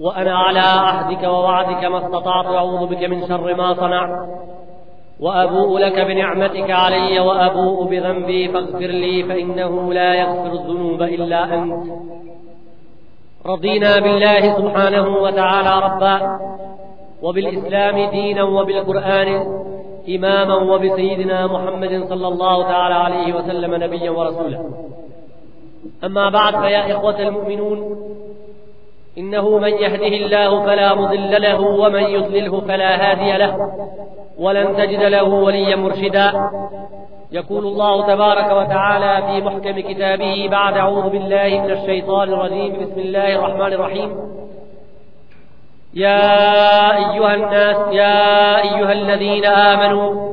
وأنا على عهدك ووعدك ما استطعت أعوذ بك من شر ما صنعت وأبوء لك بنعمتك علي وأبوء بذنبي فاغفر لي فإنه لا يغفر الذنوب إلا أنت رضينا بالله سبحانه وتعالى ربا وبالإسلام دينا وبالقرآن إماما وبسيدنا محمد صلى الله تعالى عليه وسلم نبيا ورسولا أما بعد فيا إخوة المؤمنون إنه من يهده الله فلا مضل له ومن يضلله فلا هادي له ولن تجد له وليا مرشدا يقول الله تبارك وتعالى في محكم كتابه بعد أعوذ بالله من الشيطان الرجيم بسم الله الرحمن الرحيم يا أيها الناس يا أيها الذين آمنوا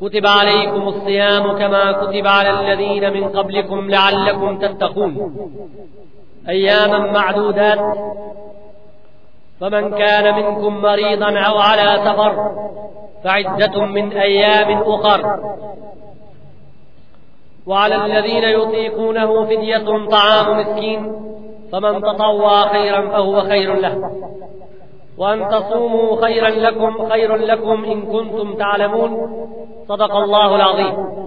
كتب عليكم الصيام كما كتب على الذين من قبلكم لعلكم تتقون أياما معدودات فمن كان منكم مريضا أو على سفر فعدة من أيام أخر وعلى الذين يطيقونه فدية طعام مسكين فمن تطوع خيرا فهو خير له وأن تصوموا خيرا لكم خير لكم إن كنتم تعلمون صدق الله العظيم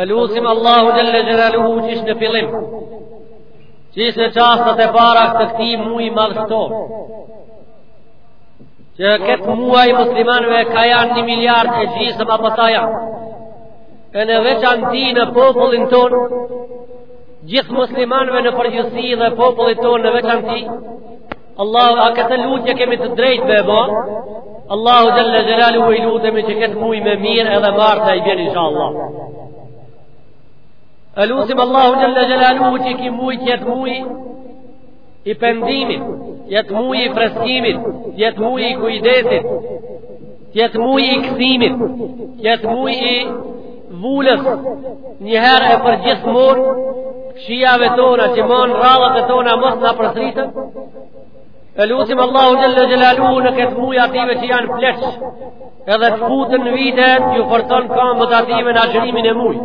E lusim Allahun xhele xhelaluhu qysh në fillim, qysh në çastet e para të këtij muji madhështor, që këtë muaj muslimanve kah janë një miliard e gjysëm apo sa janë, e në veçanti në popullin tonë, gjithë muslimanve në përgjithësi dhe popullit tonë në veçanti, Allahu e këtë lutje kemi të drejt me bo Allahu xhele xhelaluhu i lutemi që këtë muj me mirë edhe mbarë t'ja bjen inshallah E lusim Allahun xhele xhelaluhu që ky muj të jetë muj i pendimit jetë muj i freskimit jetë muj i kujdesit Jetë muj i kthimit, jetë muj i vulës, njëherë e përgjithmonë, kqijave tona që ma në radhët e tona mos na përsriten, e lusim Allahun xhele xhelaluhu në këtë muj atyve që janë pleqë, edhe të futun në vite, ju forcon kambët atyve në agjërimin e mujit.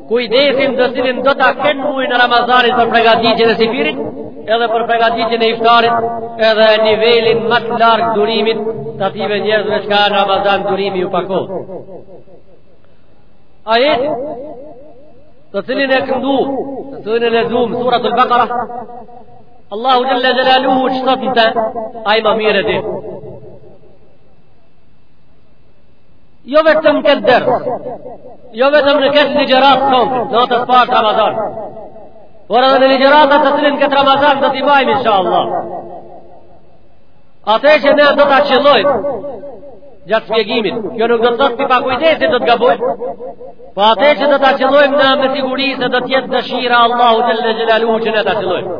Kujdesim të cilin do ta kenë muajin e Ramazanit për përgatitjen e syfyrit, edhe për përgatitjen e iftarit, edhe nivelin më të lartë durimit të atyve njerëzve që ka në Ramazan durimi ju pakon. Ajet të cilin e këndu, të cilin e lexum, suretul Bekare, Allahu xhele xhelaluhu çka thot në te, ai ma mirë e di. Jo vetëm këtë ders, jo vetëm në këtë ligjeratë sonte, natës parë Ramazan, por edhe në ligjeratat të cilat këtë Ramazan do t'i bajmë, inshallah. Ate që ne do t'a qëllojmë, gjatë shpjegimit, kjo nuk do të thotë pa kujdesi do të gabojmë, po ate që do t'a qëllojmë na me siguri se do t'jetë dëshira e Allahut xhele xhelaluhu që ne t'a qëllojmë.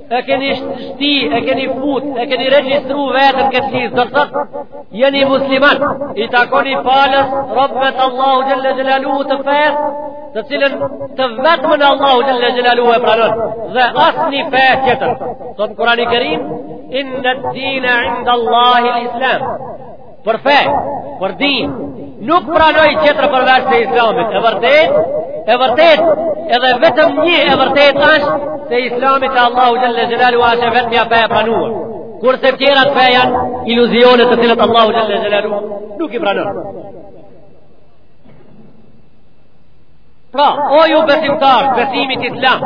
e keni shti, e keni fut, e keni registru veten n'këtë listë, do të thotë, jeni musliman, i takoni palës, robëve të Allahut xhele xhelaluhu të fesë, të cilën të vetmen Allahu xhele xhelaluhu e pranon, dhe asnjë fe tjetër, thot Kurani Kerim, inned-dine indallahil Islam, Për fe, për din, nuk pranoj tjetër përveç se islamit, e vërtet, e vërtet, edhe vetëm një e vërtet është se islami te Allahu xhele xhelaluhu është e vetëmja fe e pranuar. Kurse tjerat fe janë iluzione të cilat Allahu xhele xhelaluhu nuk i pranon. Pra, o ju besimtar, besimit islam,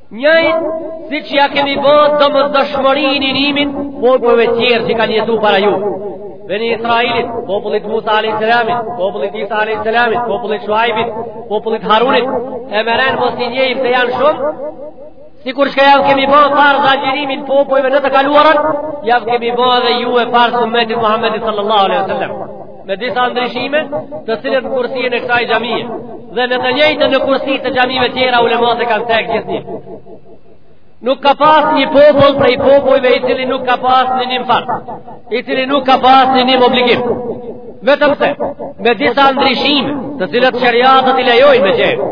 Njëjt, siç ja kemi bërë domosdoshmëri ninimin, popujve tjerë që kanë jetu para ju. Beni Israelit, popullit Musa a.s. popullit Isa a.s. popullit Shuaibit, popullit Harunit, e me ren mos t'i njehim se janë shumë, sikur çka jav kemi bërë farz agjërimin popujve në të kaluarën, jav kemi bërë edhe juve farz ummetit Muhammedit sallallahu alaihi sallam. me disa ndryshime të cilat në kursinë e kësaj xhamie dhe në të njëjtën në kursi të xhamive tjera ulemat e kanë cek gjithnjë. Nuk ka pas një popull prej popujve i cili nuk ka pas ninim farz, i cili nuk ka pas ninim obligim. Vetëm se me disa ndryshime të cilat sheriatet i lejojnë me qenë.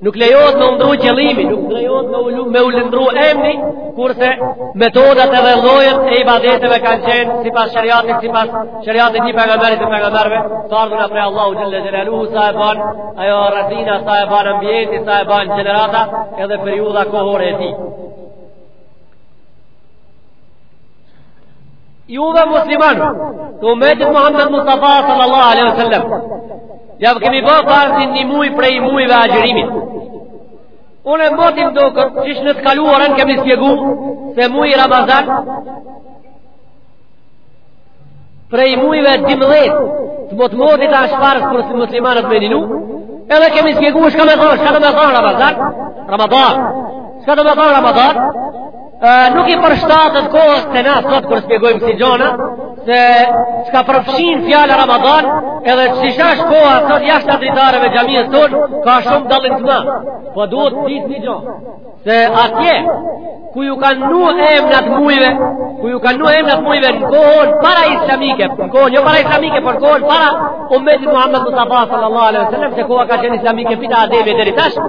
Nuk lejohet me u ndru qëllimi, nuk lejohet me u lu, me u ndru emni, kurse metodat edhe llojet e ibadeteve kanë qenë sipas sheriatit, sipas sheriatit të pejgamberit e pejgamberëve, të ardhur prej Allahu xhel-le xhelaluhu, sa e ban ajo rrethina, sa e ban ambienti, sa e ban gjenerata, edhe periudha kohore e tij. Juve musliman, të umetit Muhammed Mustafa sallallahu alaihi wasallam. Ja kemi ba farz një muj prej mujve agjërimit. Unë e moti m'duket qysh në të kaluarën kemi spjegu se muj i Ramazan prej mujve dymdhet të motmotit asht farz për muslimanët me ninu edhe kemi spjegu çka me thanë, çka domethanë Ramazan, Ramazan, çka domethanë Ramazan, nuk i përshtatet kohës tonë sot kur e spjegojmë si gjona, se çka përfshin fjala Ramadan, edhe qysh asht koha sot jashtë dritareve xhamisë tonë, ka shumë dallim të madh. Po duhet të dihet një gjo, se atje, ku ju kanë vnu emnat mujve, ku ju kanë vnu emnat mujve në kohën para islamike, në kohën jo para islamike, por kohën para umetit Muhammed Mustafa sallallahu alaihi sallam, se koha ka qenë islamike prej Ademit e deri tashë,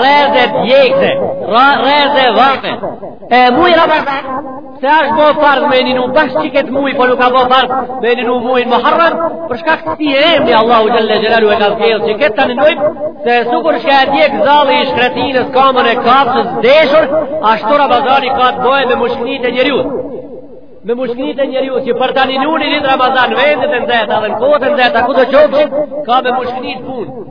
rreze djegëse, rreze vape. E muj Ramazan, pse është bo farz me ninu bash qikët muj, po nuk a bo farz me ninu mujin Muharrem, për shkak t'kësi emni Allahu xhel-le xhelaluhu e ka zgjedh qikët ta ninojmë, se sikur çka e djeg zalli i shkretinës, kamën e kafshës deshur, ashtu Ramazani ka të bojë me mushknit e njeriut me mushknit e njeriut që për ta ninu ni ditë Ramazan vendet e nxehta dhe në kohët e nxehta kudo qofshin ka me mushknit punë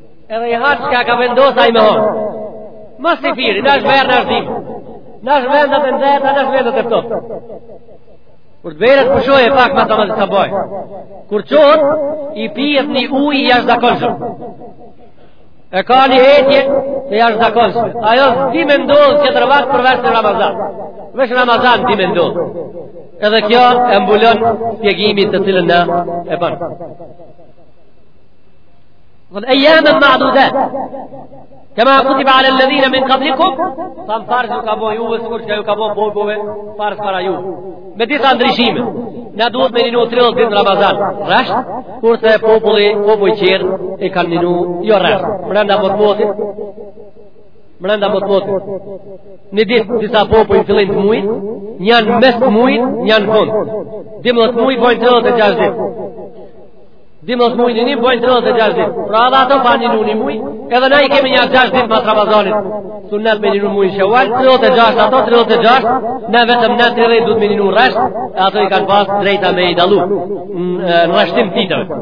Edhe i ha çka ka vendos ai me honë. Mas syfyri, në është verë, në është dimën. Në është vendet e nxeta, në është vendet e ftofta. Kur të bjerë të pushojë pak mas namazit të sabahit. Kur çohet, i pihet një ujë i jashtëzakonshëm. E ka një etje të jashtëzakonshme. Ajo s'di me ndodhë qetër vakt përveç në Ramazan. Veç Ramazan di me ndodhë. Edhe kjo e mbulon spjegimin të cilin na e ban. Dhe ejjamen ma'dudat, kema kutibe alel-ledhine min kablikum, siam farz ju ka bo juve, sikur që ju ka bo popujve, farz para juve. Me disa ndryshime, na duhet me ninu 30 ditë në Ramazan, rresht, kurse popujt, popujt tjerë, e kanë ninu, jo rresht, mrenda motit, mrenda motit, një ditë disa popuj fillim të mujit, njan mes të mujit, njan fund, dymdhetë muj, bojnë 36 ditë, Dimos muj ninim bojnë tridhetë e gjashtë ditë. Pra edhe ato kanë ninu një muj, edhe na i kemi një gjashtë ditë mrapa Ramazanit. Sunet me ninu muj sheval, tridhetë e gjashtë, ato tridhetë e gjashtë, ne vetëm ne tridhetë duhet me ninu rresht, e ato i kanë pasë drejta me i dallu, në rreshtim të ditëve.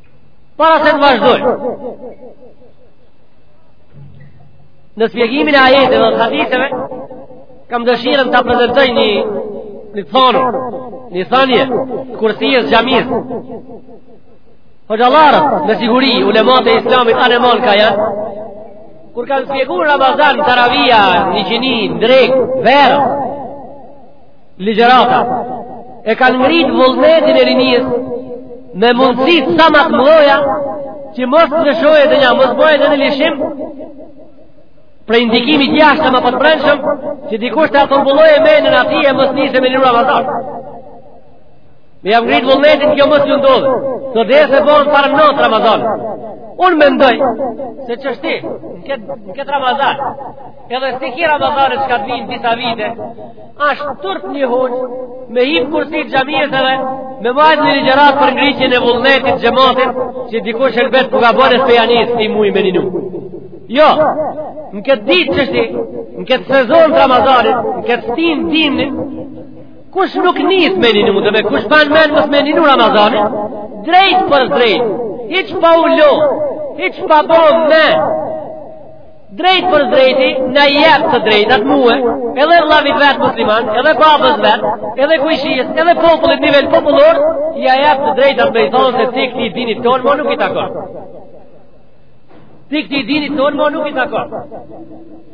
Para se të vazhdojmë, në spjegimin e ajeteve dhe haditheve, kam dëshirën ta prezentoj një një thanun, një thanie, kursies xhamisë. Hoxhallarët, me siguri, ulemat e islamit aneman ka janë, kur kanë spjegu në Ramazan, taravia, në iqini, drekë, verë, Ligjërata e kanë ngritë vullnetin e rinisë me mundësitë sa më të mëdha që mos të lëshojë dhe ja mos bëhet edhe lëshim prej ndikimit të jashtëm apo të brendshëm që dikush ta turbullojë menën atij e mos nisë me ninu Ramazan. Me jau ngrit vullnetin kjo mos ju ndodh. Të dhesë e bojnë parë në të Ramazan. Unë mendoj, se qështi, në këtë Ramazan, Edhe si ki Ramazani që ka të vinë disa vite, ashtë turp një hoxhë, me hip kursi të xhamisë edhe, me majtë një ligjëratë për ngritjen e vullnetit xhematit, që dikush elbet ku ka bërë e s'pi ja nis të mujë me ninu. Jo, në këtë ditë qështi, në këtë sezon të Ramazanit, në këtë stinë dimnit, kush nuk nis me ninu, dhe me kush man men mos me ninu Ramazanin, drejtpërdrejt, hiç pa u lodh, hiç pa bo me, Drejtpërdrejti, na jep të drejtat mue, edhe vllavit vet musliman, edhe babës vet, edhe kojshisë, edhe popullit nivel popullor, ia jep të drejtat me i thonë se ti këtij dinit tonë, mo nuk i takon. Ti këtij dinit tonë, mo nuk i takon.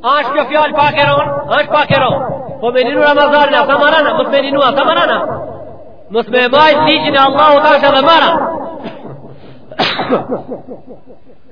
A është kjo fjalë pak e ronë? A është pak e ronë? Po me ninu Ramazanin asht ma ranë, mos me ninu, asht ma ranë. Mos me majtë ligjin e Allahut ashtë edhe ma ranë.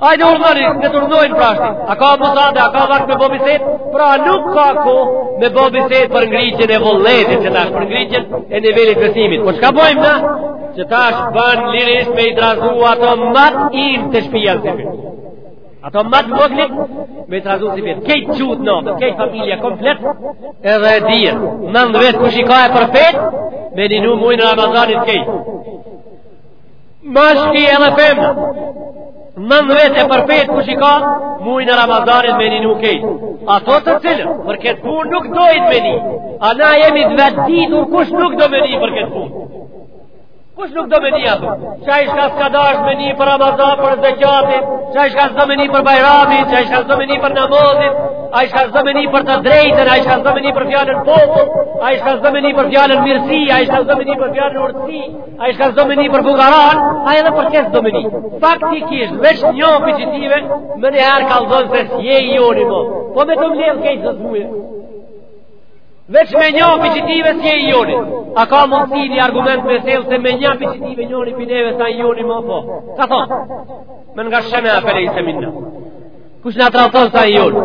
Ajde urdhëri, ne të urdhërin prashti. A ka mysade, a ka vakt me bo bisedë? Pra nuk ka ku me bo bisedë për ngritjen e vullnetit, që tash për ngritjen e nivelit të besimit. Po çka bëjmë na? Që tash bën lirisht me i trazu ato ma t'rinjtë shpisë vet. Ato ma t'voglit me i trazu se vet. Kejt çunët, kejt familja komplet edhe e diet. Nanë vjet kush i ka e përpjetë, me ninu mujn e Ramazanit kejt. Mashki edhe femën Nand vjet e përpjet kush i ka Mujn e Ramazanit me ninu ke Ato të cilët Për këtë pun nuk dojn me ni A na jemi të vetë ditur Kush nuk do me ni për këtë pun Kush nuk do me ni ato Qai shka s'ka dasht me ni për Ramazan për zeqatin Qai shka s'do me ni për Bajramin Qai shka s'do me ni për namazin Ai shka s'do me ni për të drejtën Ai shka s'do me ni për fjalën popull Ai shka s'do me ni për fjalën mirësi Ai shka s'do me ni për fjalën urtësi Ai shka s'do me ni për fukaran, a edhe për këtë s'do me ni. Faktikisht, veç një pëgjitive, menjëherë kallëzon se s'je i joni mo. Po me të më lëzën kejtë zë zmuje. Veç me një pëgjitive s'je i joni. A ka mundësi një argument me sjellë se me një pëgjitive njoni prej neve s'a i joni mo po. Ka thonë, men gashshena fe lejse minna. Kush na tradhton s'a i joni.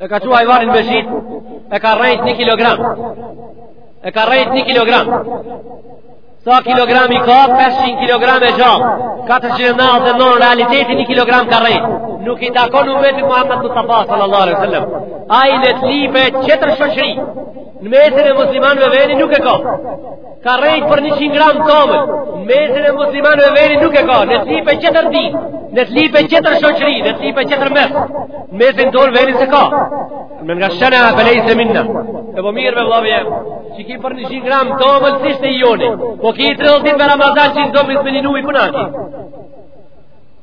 E ka çua hajvanin me shit E ka rrejt një kilogram E ka rrejt një kilogram Sa kilogram i ka 500 kilogram e gjam 499 realiteti një kilogram ka rrejt Nuk i takon umetit Muhammed Mustafa sallallahu alaihi sallam Ai ne të lipe qetër shoqri Në mesin e muslimanve veni nuk e ka Ka rrejt për njëqin gram tomël, në mesin e muslimanëve veni nuk e ka, ne të lipe qetër din, ne të lipe qetër shoqëri, ne të lipe qetër mes, në mesin tonë veni s'e ka. Men gashshena fe lejse minna, e po mirë me vlavë jemë, qeky për njëqin gram tomël, s'ishte i joni, po ky i të rëllëtin për Ramazan që i zonë për një muj për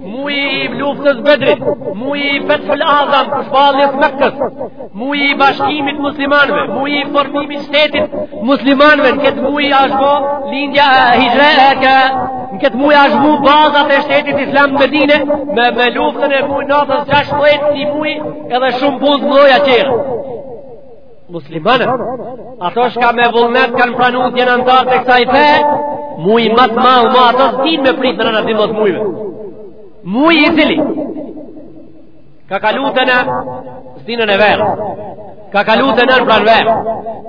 Muji i luftës Bedrit, muji i Fethul Azam, shpalljes Mekës, muji i bashkimit muslimanëve, muji i formimit shtetit muslimanëve, në këtë muji është bo lindja e hixhres, në këtë muji është bo bazat e shtetit islam Medine, me, me luftën e muji natës 16 një muji edhe shumë punë t'mdhoja qera. muslimanët ato shka me vullnet kanë pranu të jenë antarë të kësaj fe muji matë malë ma ato s'din me pritë në në zimë të mujve muji i cili ka kalu te ne stinën e verës ka kalu te ne në pranverë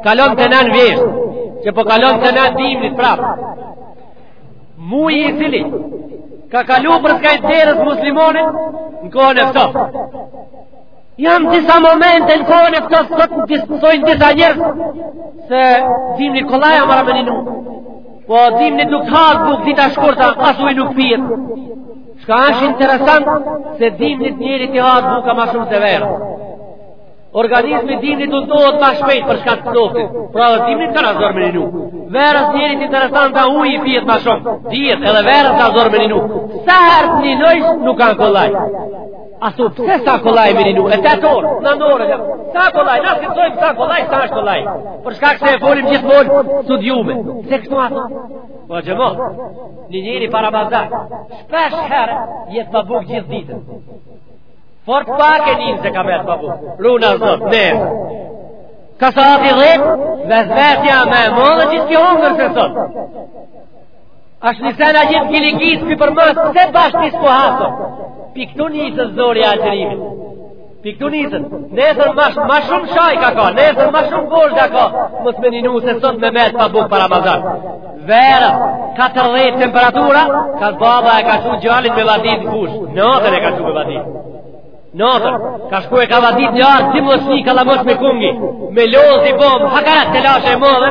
kalon te ne në vjeshtë qe po kalon te ne dimnit prapë muji i cili ka kalu përskaj derës muslimane në kohën e ftoftë Jan disa momente në kohën e ftoft sot diskutojnë disa njerëz se dimnit kollaj a marrë me ninu. Po dimnit nuk t'hahet buk dita shkurta as uj nuk pijet. Shka është interesant se dimnit njerit t'i hahet buka ma shumë se verës. Organizmi dimnit untohet ma shpejt për shkak të ftoftit Pra edhe dimnit a zor me ninu. Verës njerit interesant a uj i pijet ma shumë. Dihet edhe verës a zor me ninu. Sa herë t'ninojsh nuk kanë kollaj. A thu, pse s'a kollaj me ninu? E tetë orë, nonë orë, ja. S'a kollaj, në si pësojmë s'a kollaj, s'është kollaj. Për shkak se e folim gjithmonë, studiume. Pse kështu a thu? Po që mo, një njeri pa Ramazan, shpesh herë, jet pa bukë gjithë ditën. Fort pak e nin se ka met pa bukë. Runa Zot, ne. Ka sahati dhetë, vetvetja me e mo dhe gjithë ke hongër sen sot. Ashtë një sen a gjithë kilikis për për mësë, se bash ti s'po ha sot. Pi këtu niset zori i agjërimit. Pi këtu niset, nesër ma, ma shumë çaj ka ka, nesër ma shumë borë ka ka, mos me ninu se sot me met pa bukë pa Ramazan. Vera, 40 temperatura, ka baba e ka çu gjalin me vadit në fushë, natën e ka çu me vadit. Natën, ka shku e ka vadit një arë, si më shni kallamoq me kungi, me lozë i bomë, hakarat telashe e madhe,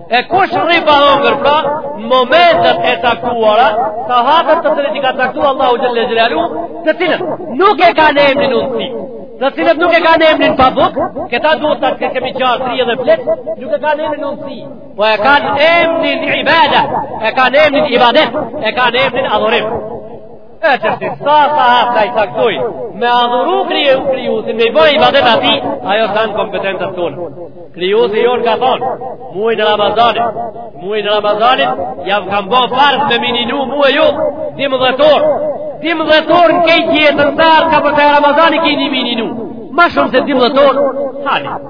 E kush rri pa hongër, pra, në momentet e caktuara, sahatet të cilët i ka caktu Allahu xhelle xhelaluhu, të cilët nuk e kanë emnin unësi, të cilët nuk e kanë emnin pa bukë, këta duhet ta kemi qartë t'ri edhe pleq, nuk e kanë emnin unësi, po e kanë emnin ibada, e kanë emnin ibadet, e kanë emnin adhurim. E që si sa sahat i caktojnë, me adhuru Krijusin, me i ba ibadet atij, ajo s'a në kompetencat tona. Krijusi jonë ka thonë, muajn Ramazanit, muajn Ramazanit, jav kam bo farz me m'ninu mue ju, dymdhetë orë, dymdhetë orë në krejt jetën tarë, ka përta e Ramazani kini me ninu, ma shumë se dymdhetë orë, halit.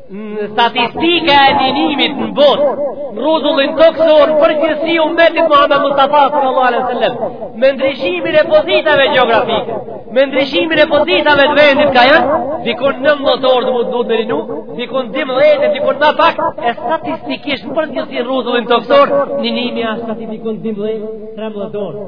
Statistika e ninimit në botë, rruzullin tokësor në përgjithësi umetit Muhammed Mustafa sallallahu alaihi sallam, me ndryshimin e pozitave gjeografike, me ndryshimin e pozitave të vendit ka janë, dikun nonmdhetë orë duhet me ninu, dikun dymdhetë, dikun ma pak, e statistikisht në përgjithësi rruzullin tokësor, ninimi a dikun dymdhetë, tremdhetë orë.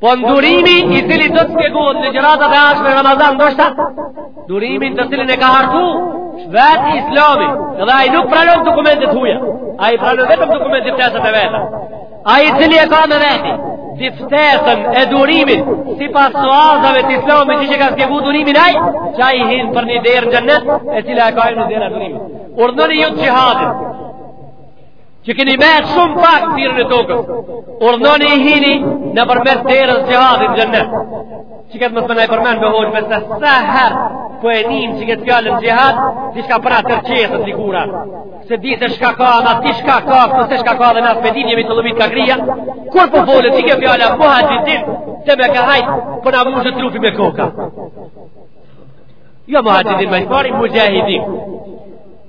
Po në durimi i cili do të shpjegohet në ligjëratat e ardhshme në Ramazan, ndoshta, durimin të cilin e ka hartu, vetë islami, edhe ai nuk pranon dokumente t'huja, ai pranon vetëm dokumentet diftesat e veta, ai i cili e ka me veti diftesën e durimit, sipas bazave të islamit që e ka shpjegu durimin ai, që ai hin për një derë në xhennet, e cila e ka emnin dera e durimit. Urdhnoni ju të xhihadit, që keni me shumë pak firën e tokës, urdhnoni hini nëpërmes derës xhihadit në xhennet, që këtë mos me na i përmen më hoxhë, përse sa herë po e nijmë që këtë fjalën xhihad, diçka po na rrqethet lëkura, se di se shka ka, ma ti shka ka, këtu se shka ka dhe nësë pedin jemi të lëmit ka grija, kur po folet, që këtë fjala, muxhahidin, se me ka hajtë, po na mundë trupi me koka. Jo, muxhahidin, ma i pari, muxhahidin,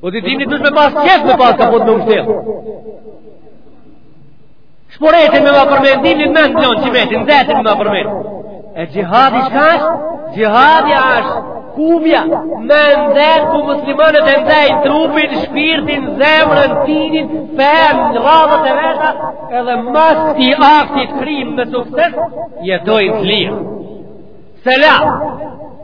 Po ti dimnit dush me pas qef me pas kaput me u mshtjell. Shporetin me ma përmen, dimnit me ngjonë qymetin, nxetin me ma përmen. E gjihadi shka është? Gjihadi është kubja me nxetë ku muslimanët e nxejnë trupin, shpirtin, zemrën, dinin, fenë, radhët e veta, edhe mas një aktit kryem me sukses, jetojnë të lirë. Selam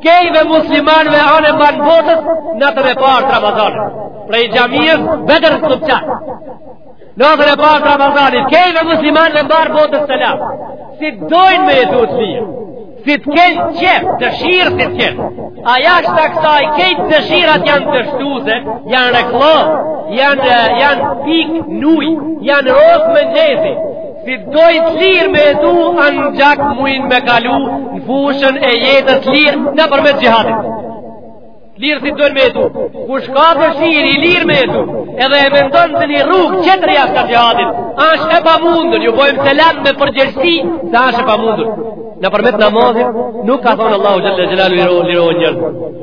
krejtve muslimanve anë e mbanë botës Natën e parë të Ramazanit Prej xhamisë Bedër së të qatë Natën e parë të Ramazanit Krejtve muslimanve mbanë botës selam Si të dojnë me jetu të lirë Si të kenë qef, dëshirë si të kenë A jashta kësaj, krejt dëshirat janë dështuese Janë reklo, janë, janë pik nuj Janë rosë me njëzi Si dojnë të lirë me jetu angjak mujnë me kalu në fushën e jetës të lirë nëpërmjet gjihadit. Të lirë si dojnë me jetu. Kush ka dëshirë i lirë me jetu edhe e mendon te një rrugë tjetër jashta gjihadit. Ashtë e pamundur, ju bojmë selam me përgjegjësi se ashtë e pamundur. Nëpërmjet namazit nuk ka thonë Allahu Gjelle Gjelaluhu lirohen njerëzit.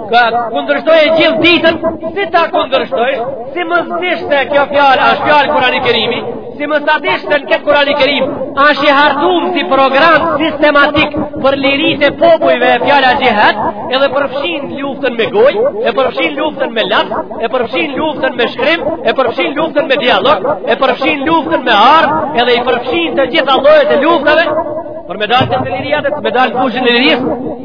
Ka kundërshtoje gjithë ditën, si ta kundërshtojsh, si mos dish se kjo fjalë, ashtë fjalë kurani kerimi, si mos dish se në këtë kurani kerim, ashtë i hartum si program sistematik për lirinë e popujve e fjala gjihad, edhe përfshin luftën me goj, e përfshin luftën me laps, e përfshin luftën me shkrim, e përfshin luftën me dialog, e përfshin luftën me armë, edhe i përfshin të gjitha llojet e luftave, për me dalë te liria, me dalë të të